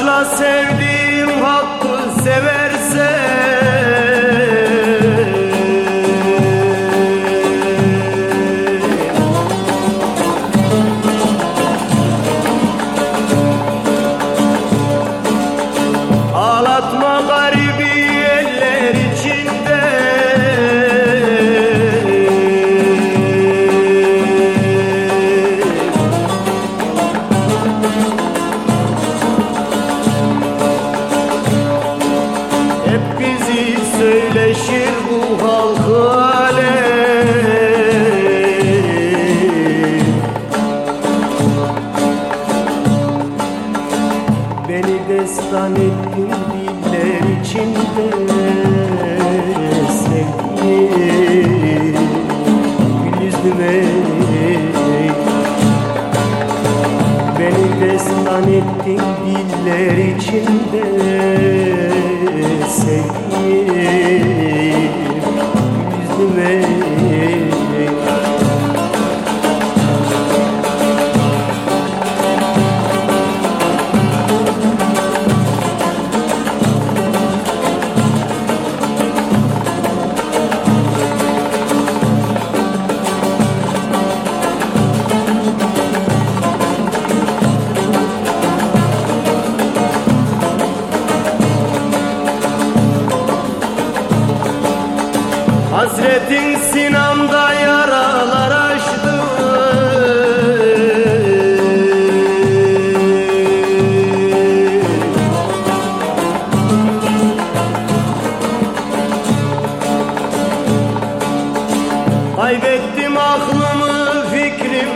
Bağışla sevdiğim destan ettin diller içinde sevdiğim Gül Beni destan ettin diller içinde sevdiğim Gül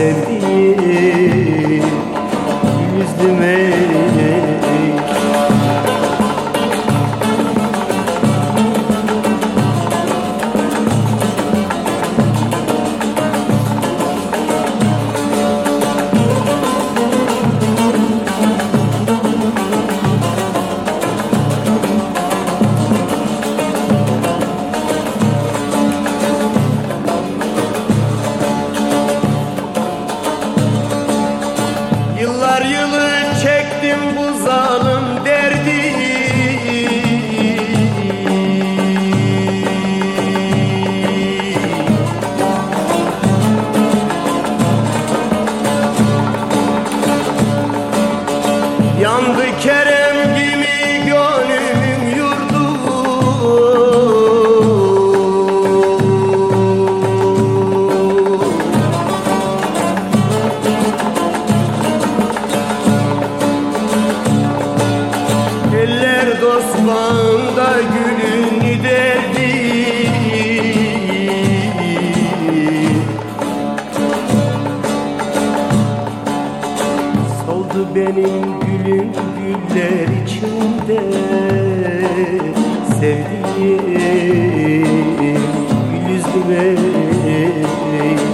Sevdiğim kere benim gülüm güller içinde. Sevdiğim gül Benim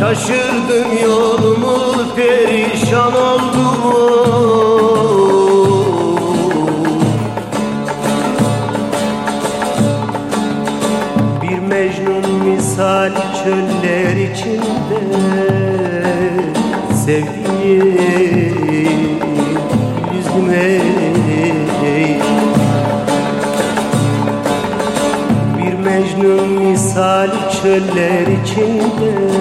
Şaşırdım yolumu perişan oldum. Bir Mecnun misali çöller içinde Sevdiğim yüzüme Bir Mecnun misali çöller içinde